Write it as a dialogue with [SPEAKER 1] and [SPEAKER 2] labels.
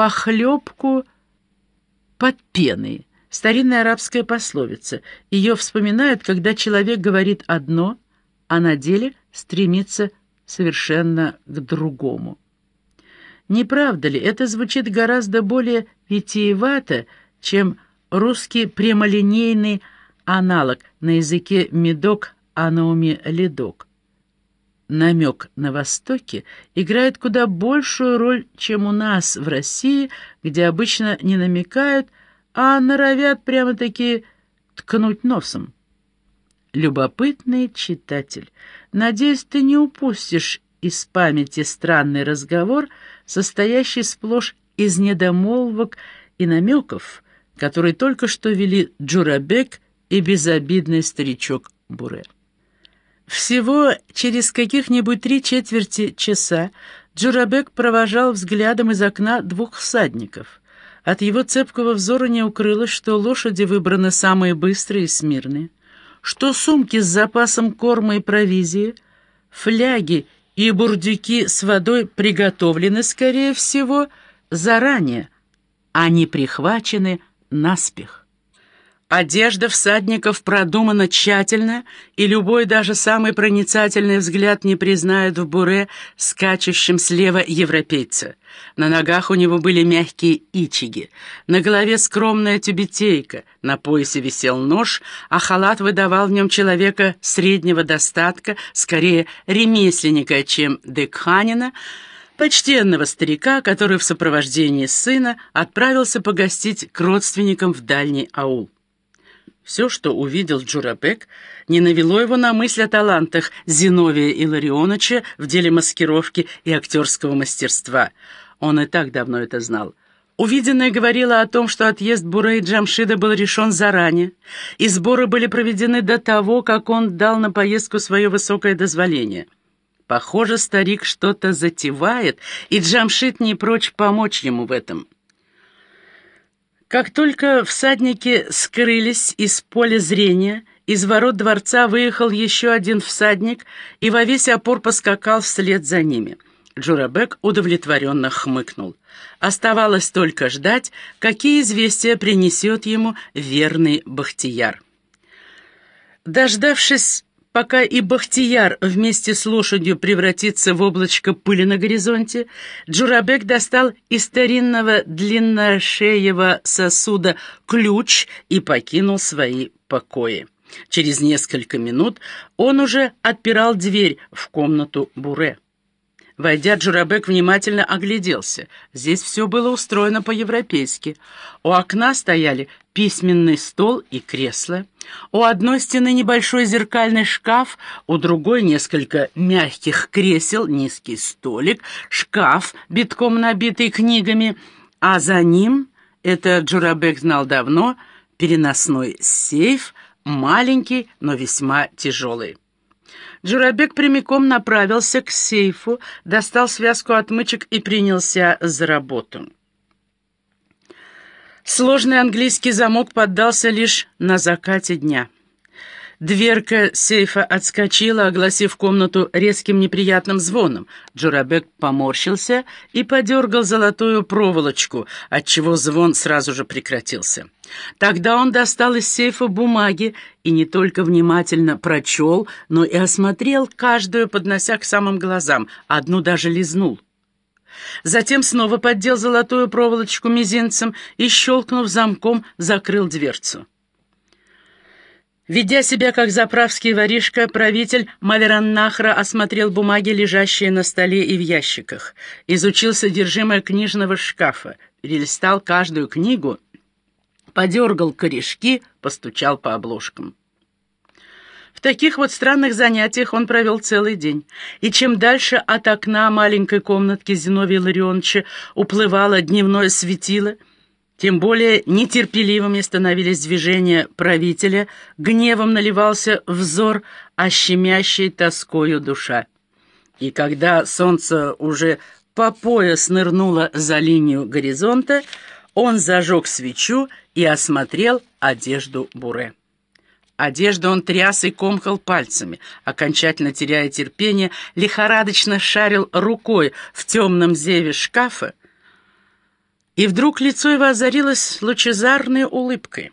[SPEAKER 1] похлебку под пеной. Старинная арабская пословица. Ее вспоминают, когда человек говорит одно, а на деле стремится совершенно к другому. Не правда ли, это звучит гораздо более витиевато, чем русский прямолинейный аналог на языке медок анауми ледок. Намек на Востоке играет куда большую роль, чем у нас в России, где обычно не намекают, а норовят прямо-таки ткнуть носом. Любопытный читатель, надеюсь, ты не упустишь из памяти странный разговор, состоящий сплошь из недомолвок и намеков, который только что вели Джурабек и безобидный старичок Буре. Всего через каких-нибудь три четверти часа Джурабек провожал взглядом из окна двух всадников. От его цепкого взора не укрылось, что лошади выбраны самые быстрые и смирные, что сумки с запасом корма и провизии, фляги и бурдюки с водой приготовлены, скорее всего, заранее, а не прихвачены наспех. Одежда всадников продумана тщательно, и любой, даже самый проницательный взгляд не признает в буре скачущим слева европейца. На ногах у него были мягкие ичиги, на голове скромная тюбетейка, на поясе висел нож, а халат выдавал в нем человека среднего достатка, скорее ремесленника, чем декханина, почтенного старика, который в сопровождении сына отправился погостить к родственникам в дальний аул. Все, что увидел Джурабек, не навело его на мысль о талантах Зиновия Илларионовича в деле маскировки и актерского мастерства. Он и так давно это знал. Увиденное говорило о том, что отъезд Буре и Джамшида был решен заранее, и сборы были проведены до того, как он дал на поездку свое высокое дозволение. Похоже, старик что-то затевает, и Джамшид не прочь помочь ему в этом. Как только всадники скрылись из поля зрения, из ворот дворца выехал еще один всадник и во весь опор поскакал вслед за ними. Джурабек удовлетворенно хмыкнул. Оставалось только ждать, какие известия принесет ему верный Бахтияр. Дождавшись Пока и Бахтияр вместе с лошадью превратится в облачко пыли на горизонте, Джурабек достал из старинного длинношеего сосуда ключ и покинул свои покои. Через несколько минут он уже отпирал дверь в комнату Буре. Войдя, Джурабек внимательно огляделся. Здесь все было устроено по-европейски. У окна стояли письменный стол и кресло. У одной стены небольшой зеркальный шкаф, у другой несколько мягких кресел, низкий столик, шкаф, битком набитый книгами, а за ним, это Джурабек знал давно, переносной сейф, маленький, но весьма тяжелый. Джурабек прямиком направился к сейфу, достал связку отмычек и принялся за работу. Сложный английский замок поддался лишь на закате дня. Дверка сейфа отскочила, огласив комнату резким неприятным звоном. Джурабек поморщился и подергал золотую проволочку, отчего звон сразу же прекратился. Тогда он достал из сейфа бумаги и не только внимательно прочел, но и осмотрел каждую, поднося к самым глазам, одну даже лизнул. Затем снова поддел золотую проволочку мизинцем и, щелкнув замком, закрыл дверцу. Ведя себя как заправский воришка, правитель Мавераннахра осмотрел бумаги, лежащие на столе и в ящиках, изучил содержимое книжного шкафа, перелистал каждую книгу, подергал корешки, постучал по обложкам. В таких вот странных занятиях он провел целый день. И чем дальше от окна маленькой комнатки Зиновия Ларионовича уплывало дневное светило — тем более нетерпеливыми становились движения правителя, гневом наливался взор, а щемящей тоскою душа. И когда солнце уже по пояс нырнуло за линию горизонта, он зажег свечу и осмотрел одежду Буре. Одежду он тряс и комкал пальцами, окончательно теряя терпение, лихорадочно шарил рукой в темном зеве шкафа, И вдруг лицо его озарилось лучезарной улыбкой.